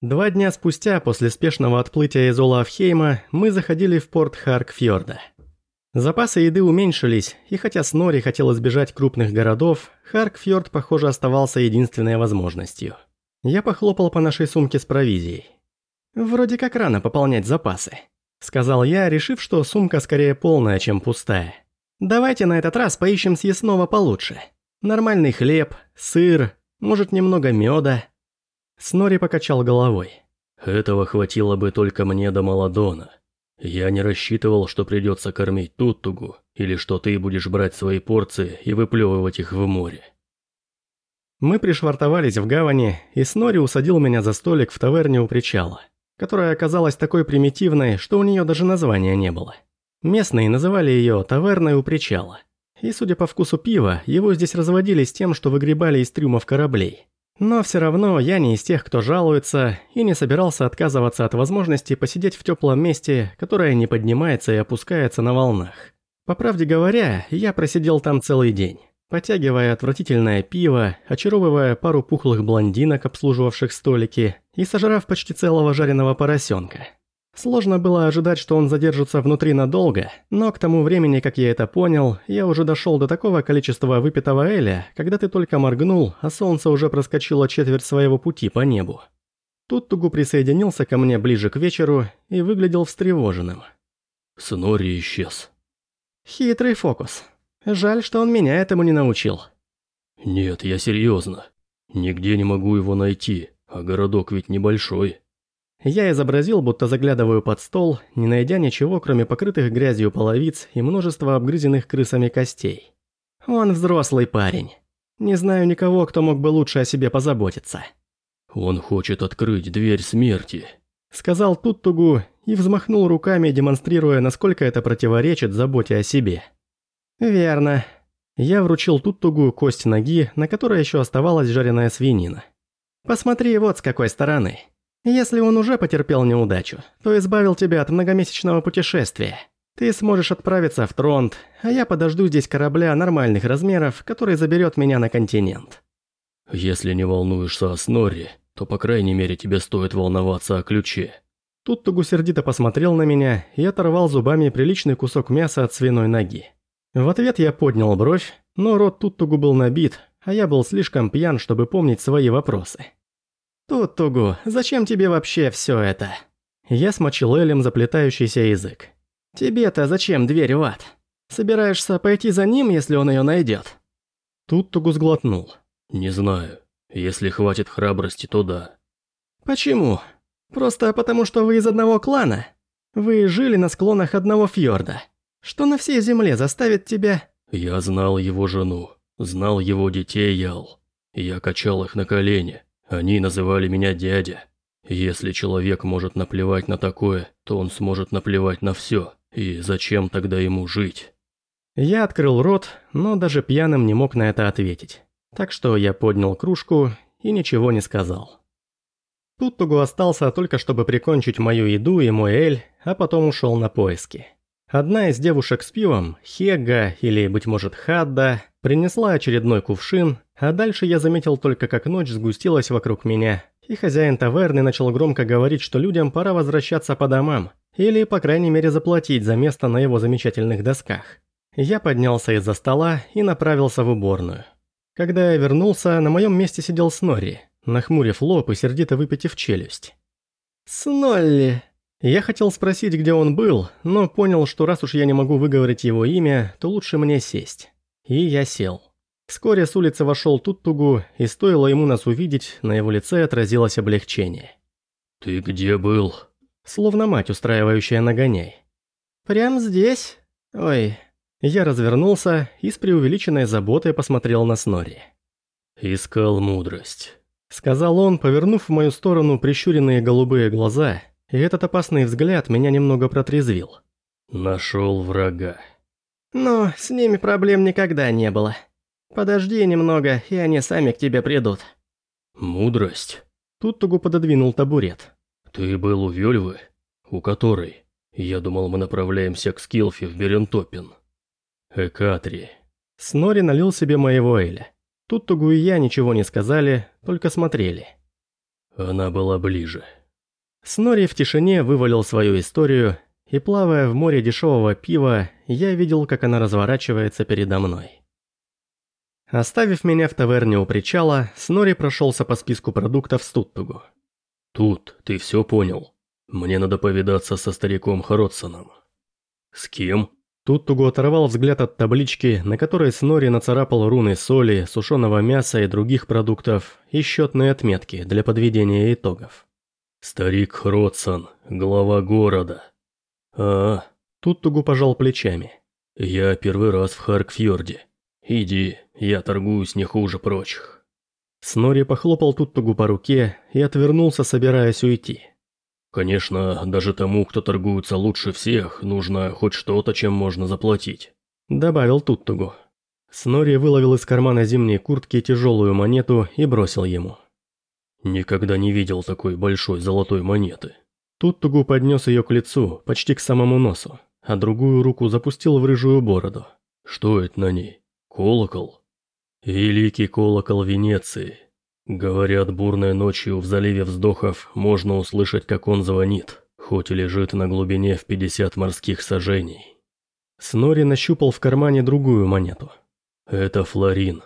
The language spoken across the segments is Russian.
Два дня спустя, после спешного отплытия из Олафхейма, мы заходили в порт Харкфьорда. Запасы еды уменьшились, и хотя Снори хотел избежать крупных городов, Харкфьорд, похоже, оставался единственной возможностью. Я похлопал по нашей сумке с провизией. «Вроде как рано пополнять запасы», — сказал я, решив, что сумка скорее полная, чем пустая. «Давайте на этот раз поищем съестного получше. Нормальный хлеб, сыр, может немного меда». Снори покачал головой. «Этого хватило бы только мне до Маладона. Я не рассчитывал, что придется кормить Туттугу, или что ты будешь брать свои порции и выплевывать их в море». Мы пришвартовались в гавани, и Снори усадил меня за столик в таверне у причала, которая оказалась такой примитивной, что у нее даже названия не было. Местные называли ее «таверной у причала». И, судя по вкусу пива, его здесь разводили с тем, что выгребали из трюмов кораблей. Но все равно я не из тех, кто жалуется, и не собирался отказываться от возможности посидеть в теплом месте, которое не поднимается и опускается на волнах. По правде говоря, я просидел там целый день, потягивая отвратительное пиво, очаровывая пару пухлых блондинок, обслуживавших столики, и сожрав почти целого жареного поросенка. Сложно было ожидать, что он задержится внутри надолго, но к тому времени, как я это понял, я уже дошел до такого количества выпитого эля, когда ты только моргнул, а солнце уже проскочило четверть своего пути по небу. Тут Тугу присоединился ко мне ближе к вечеру и выглядел встревоженным. Снори исчез. Хитрый фокус. Жаль, что он меня этому не научил. Нет, я серьезно. Нигде не могу его найти, а городок ведь небольшой. Я изобразил, будто заглядываю под стол, не найдя ничего, кроме покрытых грязью половиц и множества обгрызенных крысами костей. Он взрослый парень. Не знаю никого, кто мог бы лучше о себе позаботиться. «Он хочет открыть дверь смерти», — сказал Туттугу и взмахнул руками, демонстрируя, насколько это противоречит заботе о себе. «Верно». Я вручил Туттугу кость ноги, на которой еще оставалась жареная свинина. «Посмотри вот с какой стороны». Если он уже потерпел неудачу, то избавил тебя от многомесячного путешествия. Ты сможешь отправиться в Тронт, а я подожду здесь корабля нормальных размеров, который заберет меня на континент. Если не волнуешься о Снорри, то по крайней мере тебе стоит волноваться о ключе. Тут Тугу сердито посмотрел на меня и оторвал зубами приличный кусок мяса от свиной ноги. В ответ я поднял бровь, но рот Туттугу был набит, а я был слишком пьян, чтобы помнить свои вопросы. «Тут, Тугу, зачем тебе вообще все это?» Я смочил Элем заплетающийся язык. «Тебе-то зачем дверь в ад? Собираешься пойти за ним, если он ее найдет?» Тут Тугу сглотнул. «Не знаю. Если хватит храбрости, то да». «Почему? Просто потому, что вы из одного клана? Вы жили на склонах одного фьорда. Что на всей земле заставит тебя...» «Я знал его жену, знал его детей, Ял. Я качал их на колени, они называли меня дядя. Если человек может наплевать на такое, то он сможет наплевать на все. И зачем тогда ему жить? Я открыл рот, но даже пьяным не мог на это ответить. Так что я поднял кружку и ничего не сказал. Тут Тугу остался только чтобы прикончить мою еду и мой эль, а потом ушел на поиски. Одна из девушек с пивом, Хега или, быть может, Хадда, принесла очередной кувшин, а дальше я заметил только, как ночь сгустилась вокруг меня, и хозяин таверны начал громко говорить, что людям пора возвращаться по домам, или, по крайней мере, заплатить за место на его замечательных досках. Я поднялся из-за стола и направился в уборную. Когда я вернулся, на моем месте сидел Снорри, нахмурив лоб и сердито выпитив челюсть. «Снолли!» Я хотел спросить, где он был, но понял, что раз уж я не могу выговорить его имя, то лучше мне сесть. И я сел. Вскоре с улицы вошел Туттугу, и стоило ему нас увидеть, на его лице отразилось облегчение. «Ты где был?» Словно мать, устраивающая нагоняй. «Прям здесь? Ой...» Я развернулся и с преувеличенной заботой посмотрел на Снори. «Искал мудрость», — сказал он, повернув в мою сторону прищуренные голубые глаза, и этот опасный взгляд меня немного протрезвил. «Нашел врага». «Но с ними проблем никогда не было», Подожди немного, и они сами к тебе придут. Мудрость. Тут Тугу пододвинул табурет. Ты был у Вельвы? У которой? Я думал, мы направляемся к Скилфи в Берентопин. Экатри. Снори налил себе моего Эля. Тут Тугу и я ничего не сказали, только смотрели. Она была ближе. Снори в тишине вывалил свою историю, и плавая в море дешевого пива, я видел, как она разворачивается передо мной. Оставив меня в таверне у причала, Снори прошелся по списку продуктов с Туттугу. «Тут, ты все понял. Мне надо повидаться со стариком Хородсоном». «С кем?» Туттугу оторвал взгляд от таблички, на которой Снори нацарапал руны соли, сушеного мяса и других продуктов и счетные отметки для подведения итогов. «Старик Хродсон, глава города». «А...» Туттугу пожал плечами. «Я первый раз в Харкфьорде. Иди, я торгуюсь не хуже прочих». Снори похлопал Туттугу по руке и отвернулся, собираясь уйти. Конечно, даже тому, кто торгуется лучше всех, нужно хоть что-то, чем можно заплатить. Добавил Туттугу. Снори выловил из кармана зимней куртки тяжелую монету и бросил ему. Никогда не видел такой большой золотой монеты. Туттугу поднес ее к лицу, почти к самому носу, а другую руку запустил в рыжую бороду. Что это на ней? Колокол? Великий колокол Венеции. Говорят, бурной ночью в заливе вздохов можно услышать, как он звонит, хоть и лежит на глубине в 50 морских сажений. Снори нащупал в кармане другую монету. Это флорин.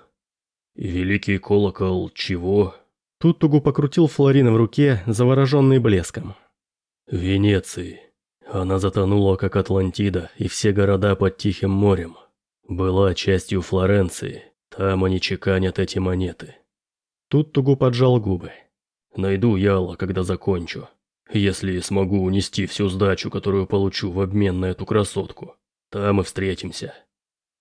Великий колокол чего? Тут Тугу покрутил флорин в руке, завороженный блеском. Венеции. Она затонула, как Атлантида, и все города под Тихим морем. Была частью Флоренции, там они чеканят эти монеты. Тут Тугу поджал губы. Найду Яла, когда закончу. Если смогу унести всю сдачу, которую получу в обмен на эту красотку. Там и встретимся.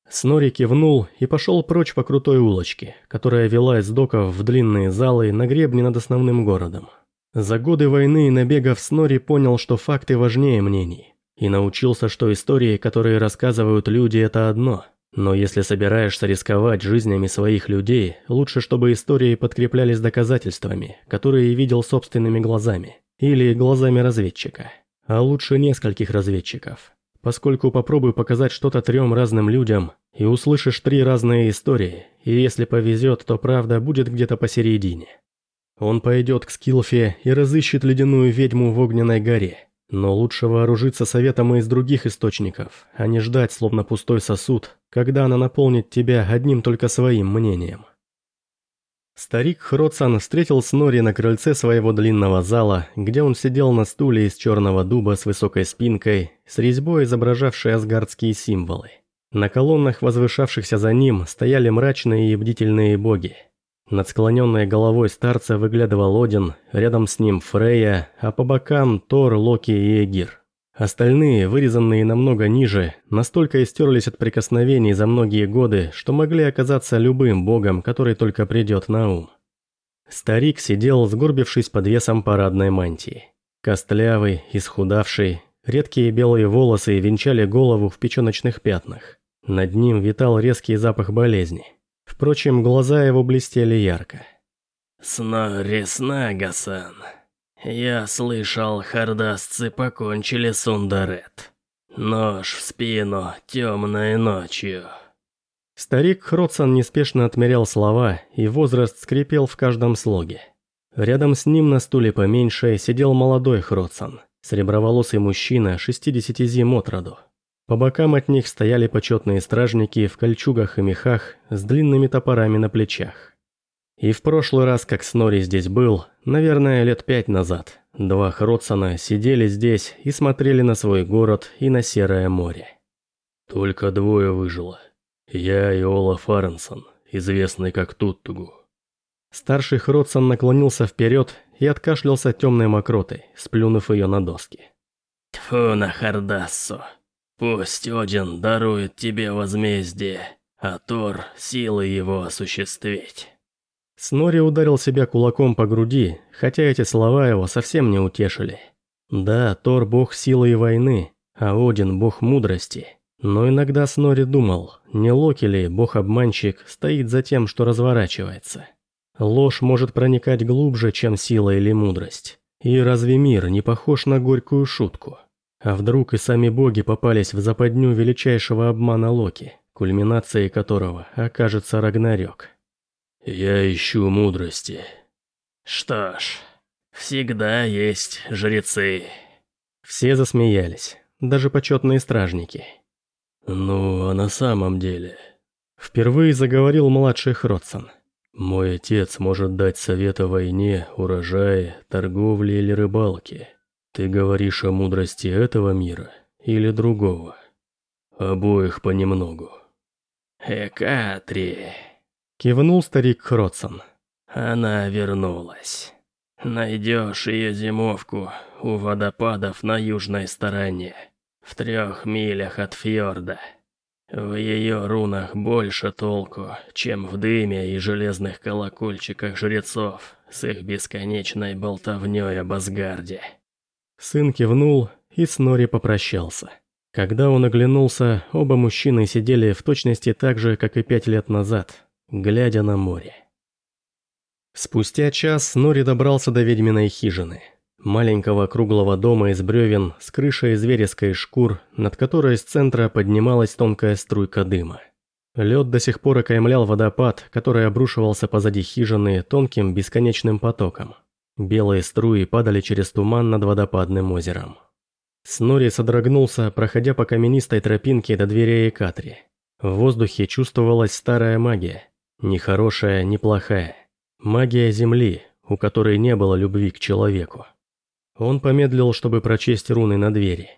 Снори кивнул и пошел прочь по крутой улочке, которая вела из доков в длинные залы на гребне над основным городом. За годы войны и набегов Снори понял, что факты важнее мнений. И научился, что истории, которые рассказывают люди, это одно – но если собираешься рисковать жизнями своих людей, лучше, чтобы истории подкреплялись доказательствами, которые видел собственными глазами, или глазами разведчика. А лучше нескольких разведчиков. Поскольку попробуй показать что-то трем разным людям, и услышишь три разные истории, и если повезет, то правда будет где-то посередине. Он пойдет к Скилфе и разыщет ледяную ведьму в огненной горе, но лучше вооружиться советом из других источников, а не ждать, словно пустой сосуд, когда она наполнит тебя одним только своим мнением. Старик Хротсан встретил Снори на крыльце своего длинного зала, где он сидел на стуле из черного дуба с высокой спинкой, с резьбой, изображавшей асгардские символы. На колоннах, возвышавшихся за ним, стояли мрачные и бдительные боги – над склоненной головой старца выглядывал Один, рядом с ним Фрея, а по бокам Тор, Локи и Эгир. Остальные, вырезанные намного ниже, настолько истерлись от прикосновений за многие годы, что могли оказаться любым богом, который только придет на ум. Старик сидел, сгорбившись под весом парадной мантии. Костлявый, исхудавший, редкие белые волосы венчали голову в печеночных пятнах. Над ним витал резкий запах болезни. Впрочем, глаза его блестели ярко. «Снори Снагасан. Я слышал, хардасцы покончили с Ундарет. Нож в спину темной ночью». Старик Хротсон неспешно отмерял слова, и возраст скрипел в каждом слоге. Рядом с ним на стуле поменьше сидел молодой Хротсон, среброволосый мужчина 60 зим от роду. По бокам от них стояли почетные стражники в кольчугах и мехах с длинными топорами на плечах. И в прошлый раз, как Снори здесь был, наверное, лет пять назад, два Хротсона сидели здесь и смотрели на свой город и на Серое море. Только двое выжило. Я и Ола Фаренсон, известный как Туттугу. Старший Хротсон наклонился вперед и откашлялся темной мокротой, сплюнув ее на доски. «Тьфу на Хардассу!» Пусть Один дарует тебе возмездие, а Тор – силы его осуществить». Снори ударил себя кулаком по груди, хотя эти слова его совсем не утешили. Да, Тор – бог силы и войны, а Один – бог мудрости. Но иногда Снори думал, не Локи ли, бог-обманщик, стоит за тем, что разворачивается. Ложь может проникать глубже, чем сила или мудрость. И разве мир не похож на горькую шутку? А вдруг и сами боги попались в западню величайшего обмана Локи, кульминацией которого окажется Рагнарёк? «Я ищу мудрости». «Что ж, всегда есть жрецы». Все засмеялись, даже почетные стражники. «Ну, а на самом деле...» Впервые заговорил младший Хротсон. «Мой отец может дать совет о войне, урожае, торговле или рыбалке. Ты говоришь о мудрости этого мира или другого? Обоих понемногу». «Экатри...» Кивнул старик Хротсон. «Она вернулась. Найдешь ее зимовку у водопадов на южной стороне, в трех милях от фьорда». В ее рунах больше толку, чем в дыме и железных колокольчиках жрецов с их бесконечной болтовней об Асгарде. Сын кивнул и с Нори попрощался. Когда он оглянулся, оба мужчины сидели в точности так же, как и пять лет назад, глядя на море. Спустя час Нори добрался до ведьминой хижины маленького круглого дома из бревен с крышей из вереска шкур, над которой из центра поднималась тонкая струйка дыма. Лед до сих пор окаймлял водопад, который обрушивался позади хижины тонким бесконечным потоком. Белые струи падали через туман над водопадным озером. Снори содрогнулся, проходя по каменистой тропинке до дверей Экатри. В воздухе чувствовалась старая магия. Ни хорошая, ни плохая. Магия Земли, у которой не было любви к человеку. Он помедлил, чтобы прочесть руны на двери.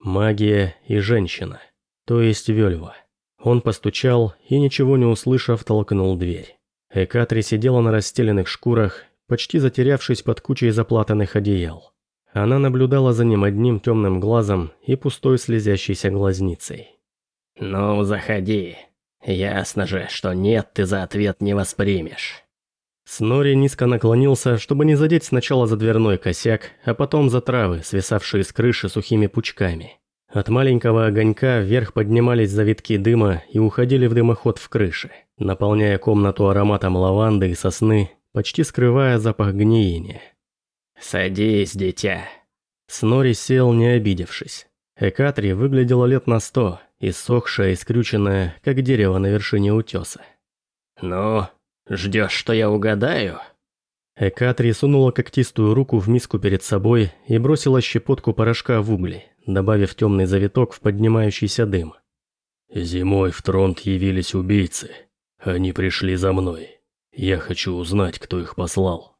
Магия и женщина, то есть Вельва. Он постучал и, ничего не услышав, толкнул дверь. Экатри сидела на расстеленных шкурах, почти затерявшись под кучей заплатанных одеял. Она наблюдала за ним одним темным глазом и пустой слезящейся глазницей. «Ну, заходи. Ясно же, что нет, ты за ответ не воспримешь». Снори низко наклонился, чтобы не задеть сначала за дверной косяк, а потом за травы, свисавшие с крыши сухими пучками. От маленького огонька вверх поднимались завитки дыма и уходили в дымоход в крыше, наполняя комнату ароматом лаванды и сосны, почти скрывая запах гниения. «Садись, дитя». Снори сел, не обидевшись. Экатри выглядела лет на сто, иссохшая и скрюченная, как дерево на вершине утеса. «Ну, Ждешь, что я угадаю?» Экатри сунула когтистую руку в миску перед собой и бросила щепотку порошка в угли, добавив темный завиток в поднимающийся дым. «Зимой в Тронт явились убийцы. Они пришли за мной. Я хочу узнать, кто их послал».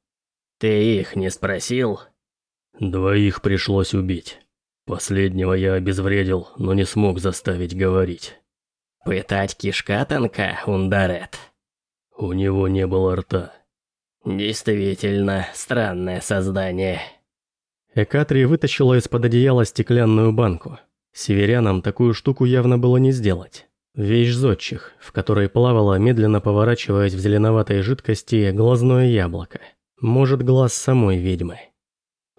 «Ты их не спросил?» «Двоих пришлось убить. Последнего я обезвредил, но не смог заставить говорить». «Пытать кишка тонка, Ундарет?» У него не было рта. Действительно, странное создание. Экатри вытащила из-под одеяла стеклянную банку. Северянам такую штуку явно было не сделать. Вещь зодчих, в которой плавало, медленно поворачиваясь в зеленоватой жидкости, глазное яблоко. Может, глаз самой ведьмы.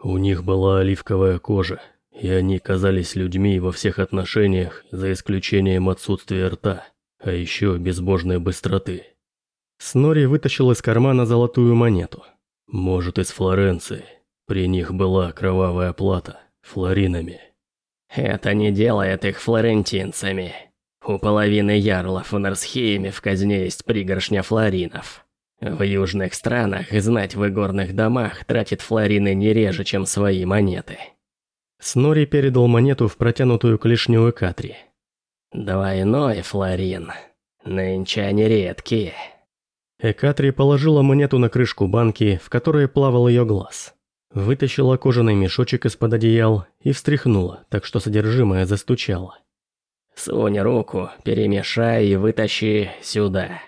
У них была оливковая кожа, и они казались людьми во всех отношениях, за исключением отсутствия рта, а еще безбожной быстроты. Снори вытащил из кармана золотую монету. Может, из Флоренции. При них была кровавая плата, флоринами. Это не делает их флорентинцами. У половины ярлов в Нарсхейме в казне есть пригоршня флоринов. В южных странах знать в игорных домах тратит флорины не реже, чем свои монеты. Снори передал монету в протянутую клешню Экатри. Двойной флорин. Нынче они редкие. Экатри положила монету на крышку банки, в которой плавал ее глаз. Вытащила кожаный мешочек из-под одеял и встряхнула, так что содержимое застучало. «Сунь руку, перемешай и вытащи сюда».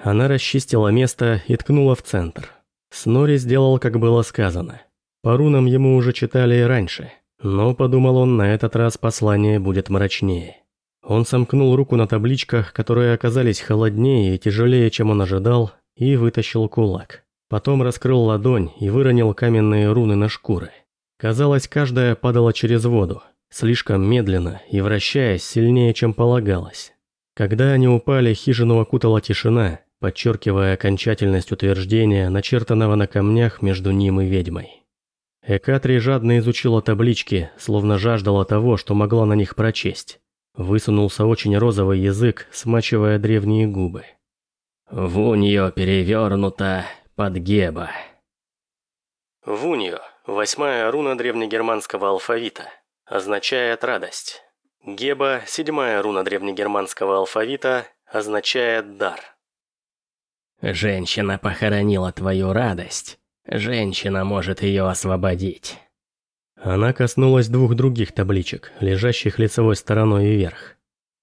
Она расчистила место и ткнула в центр. Снори сделал, как было сказано. По рунам ему уже читали и раньше, но, подумал он, на этот раз послание будет мрачнее. Он сомкнул руку на табличках, которые оказались холоднее и тяжелее, чем он ожидал, и вытащил кулак. Потом раскрыл ладонь и выронил каменные руны на шкуры. Казалось, каждая падала через воду, слишком медленно и вращаясь сильнее, чем полагалось. Когда они упали, хижину окутала тишина, подчеркивая окончательность утверждения, начертанного на камнях между ним и ведьмой. Экатри жадно изучила таблички, словно жаждала того, что могла на них прочесть. Высунулся очень розовый язык, смачивая древние губы. Вуньо перевернуто под геба. Вуньо Восьмая руна древнегерманского алфавита. Означает радость. Геба, седьмая руна древнегерманского алфавита, означает дар. Женщина похоронила твою радость. Женщина может ее освободить. Она коснулась двух других табличек, лежащих лицевой стороной вверх.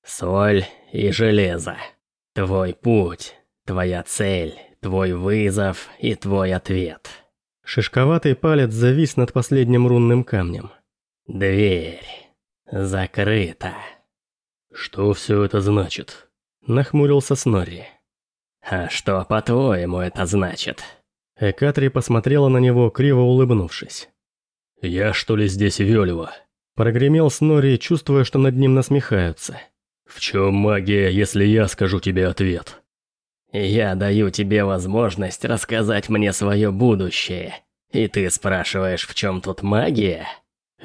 Соль и железо. Твой путь, твоя цель, твой вызов и твой ответ. Шишковатый палец завис над последним рунным камнем. Дверь. Закрыта. Что все это значит? Нахмурился Снорри. А что, по-твоему, это значит? Экатри посмотрела на него, криво улыбнувшись. «Я что ли здесь Вёлева?» Прогремел Снори, чувствуя, что над ним насмехаются. «В чем магия, если я скажу тебе ответ?» «Я даю тебе возможность рассказать мне свое будущее, и ты спрашиваешь, в чем тут магия?»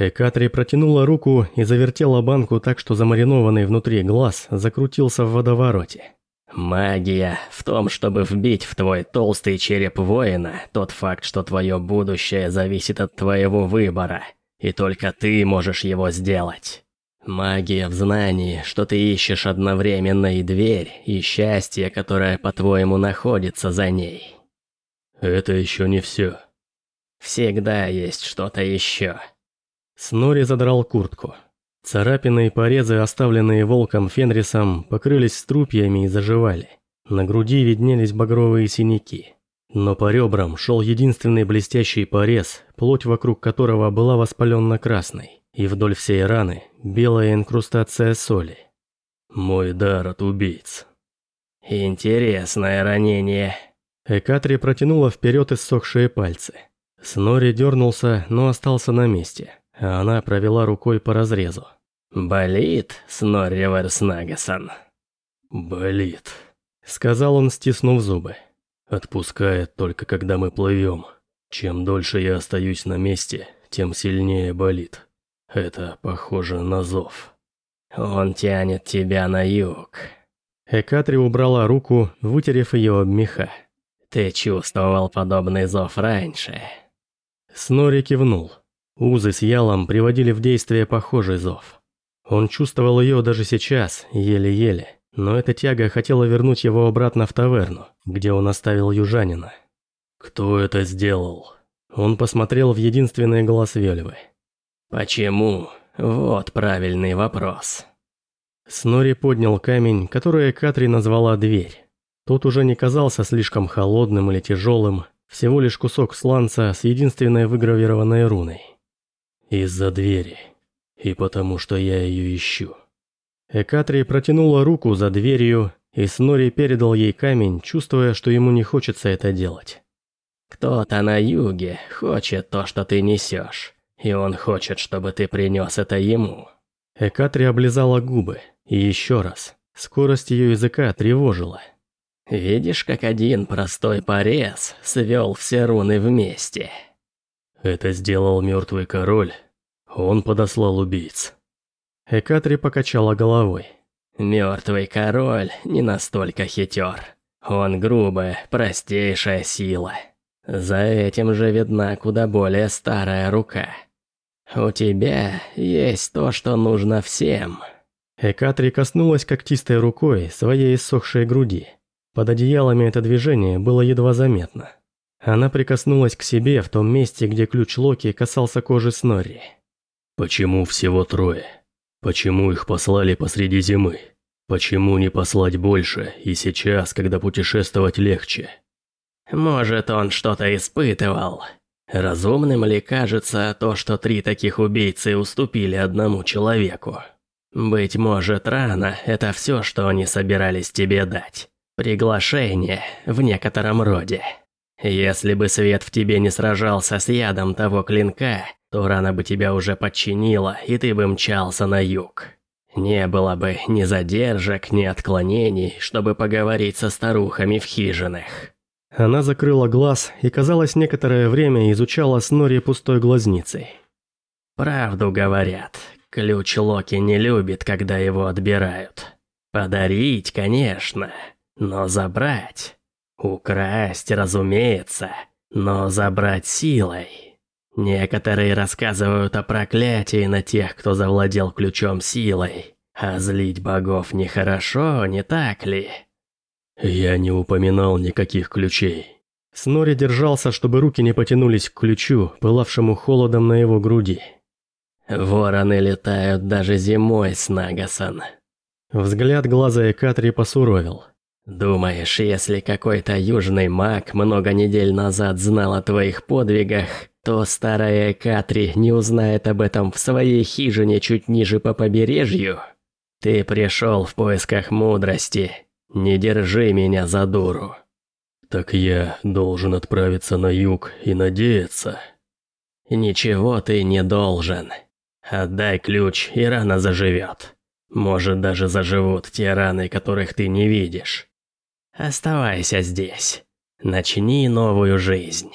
Экатри протянула руку и завертела банку так, что замаринованный внутри глаз закрутился в водовороте. Магия в том, чтобы вбить в твой толстый череп воина тот факт, что твое будущее зависит от твоего выбора, и только ты можешь его сделать. Магия в знании, что ты ищешь одновременно и дверь, и счастье, которое, по-твоему, находится за ней. Это еще не все. Всегда есть что-то еще. Снори задрал куртку. Царапины и порезы, оставленные волком Фенрисом, покрылись струпьями и заживали. На груди виднелись багровые синяки. Но по ребрам шел единственный блестящий порез, плоть вокруг которого была воспаленно красной, и вдоль всей раны белая инкрустация соли. Мой дар от убийц. Интересное ранение. Экатри протянула вперед иссохшие пальцы. Снори дернулся, но остался на месте она провела рукой по разрезу. «Болит, Снорри Верснагасан?» «Болит», — сказал он, стиснув зубы. «Отпускает только когда мы плывем. Чем дольше я остаюсь на месте, тем сильнее болит. Это похоже на зов». «Он тянет тебя на юг». Экатри убрала руку, вытерев ее об меха. «Ты чувствовал подобный зов раньше?» Снори кивнул. Узы с Ялом приводили в действие похожий зов. Он чувствовал ее даже сейчас, еле-еле, но эта тяга хотела вернуть его обратно в таверну, где он оставил южанина. «Кто это сделал?» Он посмотрел в единственный глаз Вельвы. «Почему? Вот правильный вопрос». Снори поднял камень, который Катри назвала дверь. Тот уже не казался слишком холодным или тяжелым, всего лишь кусок сланца с единственной выгравированной руной. Из-за двери. И потому что я ее ищу. Экатри протянула руку за дверью, и Снори передал ей камень, чувствуя, что ему не хочется это делать. «Кто-то на юге хочет то, что ты несешь, и он хочет, чтобы ты принес это ему». Экатри облизала губы, и еще раз. Скорость ее языка тревожила. «Видишь, как один простой порез свел все руны вместе?» Это сделал мертвый король. Он подослал убийц. Экатри покачала головой. Мертвый король не настолько хитер. Он грубая, простейшая сила. За этим же видна куда более старая рука. У тебя есть то, что нужно всем. Экатри коснулась когтистой рукой своей иссохшей груди. Под одеялами это движение было едва заметно. Она прикоснулась к себе в том месте, где ключ Локи касался кожи Снорри. «Почему всего трое? Почему их послали посреди зимы? Почему не послать больше и сейчас, когда путешествовать легче?» «Может, он что-то испытывал. Разумным ли кажется то, что три таких убийцы уступили одному человеку? Быть может, рано – это все, что они собирались тебе дать. Приглашение в некотором роде». Если бы свет в тебе не сражался с ядом того клинка, то рана бы тебя уже подчинила, и ты бы мчался на юг. Не было бы ни задержек, ни отклонений, чтобы поговорить со старухами в хижинах. Она закрыла глаз и, казалось, некоторое время изучала Снори пустой глазницей. Правду говорят, ключ Локи не любит, когда его отбирают. Подарить, конечно, но забрать... Украсть, разумеется, но забрать силой. Некоторые рассказывают о проклятии на тех, кто завладел ключом силой. А злить богов нехорошо, не так ли? Я не упоминал никаких ключей. Снори держался, чтобы руки не потянулись к ключу, пылавшему холодом на его груди. Вороны летают даже зимой, Снагасан. Взгляд глаза Экатри посуровил. Думаешь, если какой-то южный маг много недель назад знал о твоих подвигах, то старая Экатри не узнает об этом в своей хижине чуть ниже по побережью? Ты пришел в поисках мудрости. Не держи меня за дуру. Так я должен отправиться на юг и надеяться. Ничего ты не должен. Отдай ключ, и рана заживет. Может, даже заживут те раны, которых ты не видишь. Оставайся здесь. Начни новую жизнь.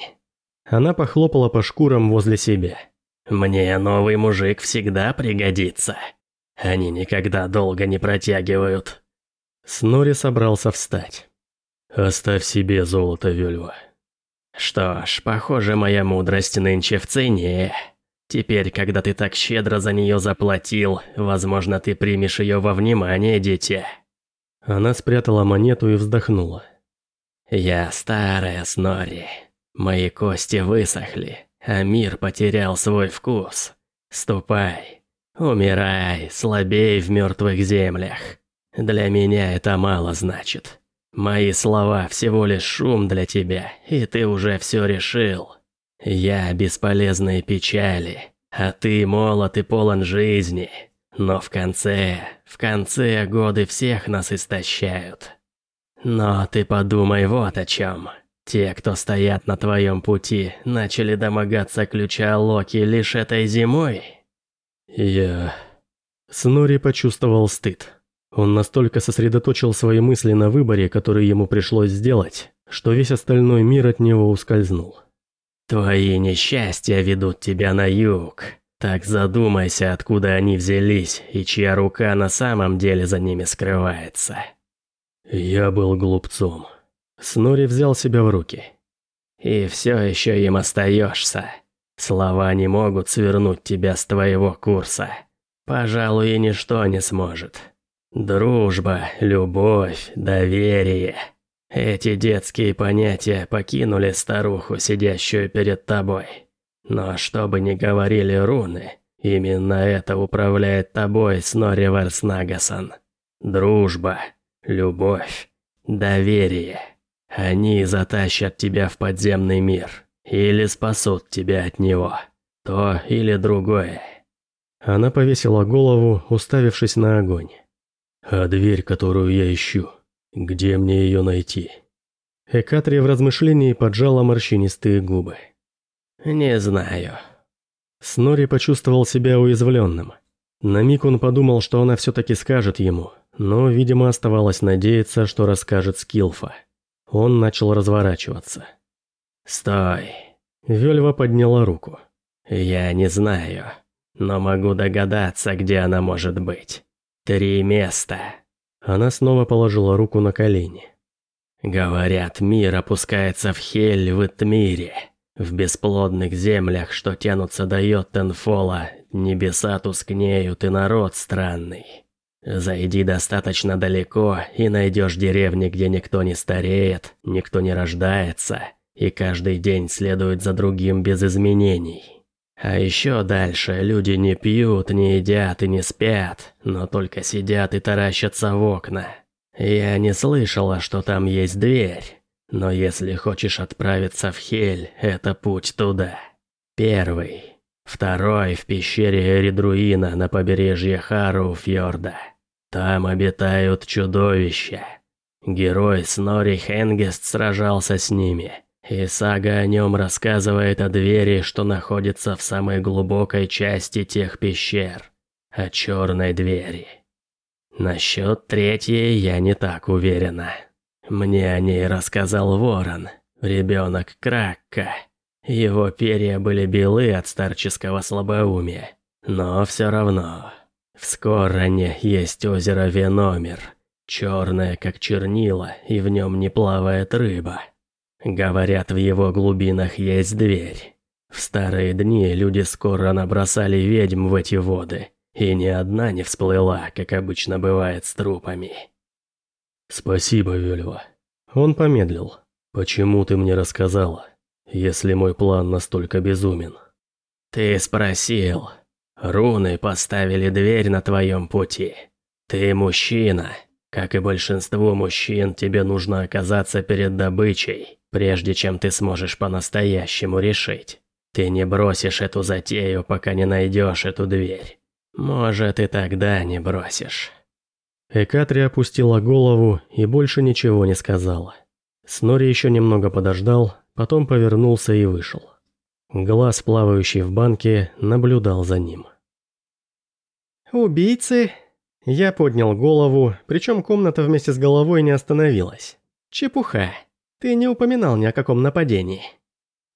Она похлопала по шкурам возле себя. Мне новый мужик всегда пригодится. Они никогда долго не протягивают. Снори собрался встать. Оставь себе золото, Вельва. Что ж, похоже, моя мудрость нынче в цене. Теперь, когда ты так щедро за нее заплатил, возможно, ты примешь ее во внимание, дитя. Она спрятала монету и вздохнула. Я старая Снори. Мои кости высохли, а мир потерял свой вкус. Ступай, умирай, слабей в мертвых землях. Для меня это мало значит. Мои слова всего лишь шум для тебя, и ты уже все решил. Я бесполезные печали, а ты молод и полон жизни. Но в конце, в конце годы всех нас истощают. Но ты подумай вот о чем. Те, кто стоят на твоем пути, начали домогаться ключа Локи лишь этой зимой. Я... Снори почувствовал стыд. Он настолько сосредоточил свои мысли на выборе, который ему пришлось сделать, что весь остальной мир от него ускользнул. «Твои несчастья ведут тебя на юг. Так задумайся, откуда они взялись и чья рука на самом деле за ними скрывается». Я был глупцом. Снори взял себя в руки. «И все еще им остаешься. Слова не могут свернуть тебя с твоего курса. Пожалуй, и ничто не сможет. Дружба, любовь, доверие. Эти детские понятия покинули старуху, сидящую перед тобой. Но что бы ни говорили руны, именно это управляет тобой, Снори Варснагасан. Дружба, любовь, доверие. Они затащат тебя в подземный мир или спасут тебя от него. То или другое. Она повесила голову, уставившись на огонь. А дверь, которую я ищу, где мне ее найти? Экатрия в размышлении поджала морщинистые губы. Не знаю. Снори почувствовал себя уязвленным. На миг он подумал, что она все-таки скажет ему, но, видимо, оставалось надеяться, что расскажет Скилфа. Он начал разворачиваться. «Стой!» Вельва подняла руку. «Я не знаю, но могу догадаться, где она может быть. Три места. Она снова положила руку на колени. Говорят, мир опускается в Хель в Итмире. В бесплодных землях, что тянутся до Йоттенфола, небеса тускнеют и народ странный. Зайди достаточно далеко и найдешь деревни, где никто не стареет, никто не рождается, и каждый день следует за другим без изменений. А еще дальше люди не пьют, не едят и не спят, но только сидят и таращатся в окна. Я не слышала, что там есть дверь, но если хочешь отправиться в Хель, это путь туда. Первый. Второй в пещере Эридруина на побережье Хару-Фьорда. Там обитают чудовища. Герой Снори Хенгест сражался с ними – и сага о нем рассказывает о двери, что находится в самой глубокой части тех пещер. О черной двери. Насчет третьей я не так уверена. Мне о ней рассказал Ворон, ребенок Кракка. Его перья были белы от старческого слабоумия. Но все равно. В Скороне есть озеро Веномер. Черное, как чернила, и в нем не плавает рыба. Говорят, в его глубинах есть дверь. В старые дни люди скоро набросали ведьм в эти воды, и ни одна не всплыла, как обычно бывает с трупами. Спасибо, Вельва. Он помедлил. Почему ты мне рассказала, если мой план настолько безумен? Ты спросил. Руны поставили дверь на твоем пути. Ты мужчина. Как и большинство мужчин, тебе нужно оказаться перед добычей, прежде чем ты сможешь по-настоящему решить. Ты не бросишь эту затею, пока не найдешь эту дверь. Может, и тогда не бросишь. Экатри опустила голову и больше ничего не сказала. Снори еще немного подождал, потом повернулся и вышел. Глаз, плавающий в банке, наблюдал за ним. «Убийцы?» Я поднял голову, причем комната вместе с головой не остановилась. «Чепуха. Ты не упоминал ни о каком нападении».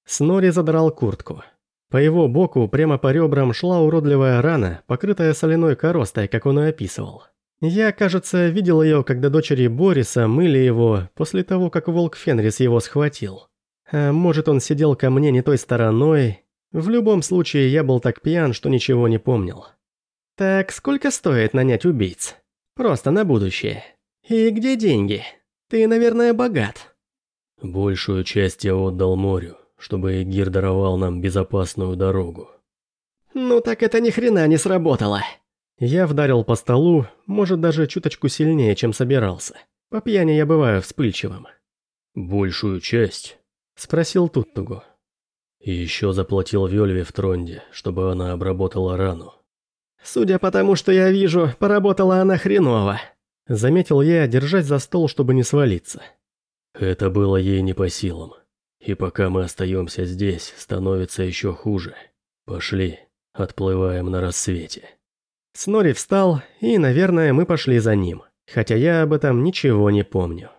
Снори задрал куртку. По его боку, прямо по ребрам, шла уродливая рана, покрытая соляной коростой, как он и описывал. Я, кажется, видел ее, когда дочери Бориса мыли его после того, как волк Фенрис его схватил. А может, он сидел ко мне не той стороной. В любом случае, я был так пьян, что ничего не помнил. Так, сколько стоит нанять убийц? Просто на будущее. И где деньги? Ты, наверное, богат. Большую часть я отдал морю, чтобы Эгир даровал нам безопасную дорогу. Ну так это ни хрена не сработало. Я вдарил по столу, может даже чуточку сильнее, чем собирался. По пьяни я бываю вспыльчивым. Большую часть Спросил Туттугу. Еще заплатил Вельве в Тронде, чтобы она обработала рану. Судя по тому, что я вижу, поработала она хреново. Заметил я, держать за стол, чтобы не свалиться. Это было ей не по силам. И пока мы остаемся здесь, становится еще хуже. Пошли, отплываем на рассвете. Снори встал, и, наверное, мы пошли за ним, хотя я об этом ничего не помню.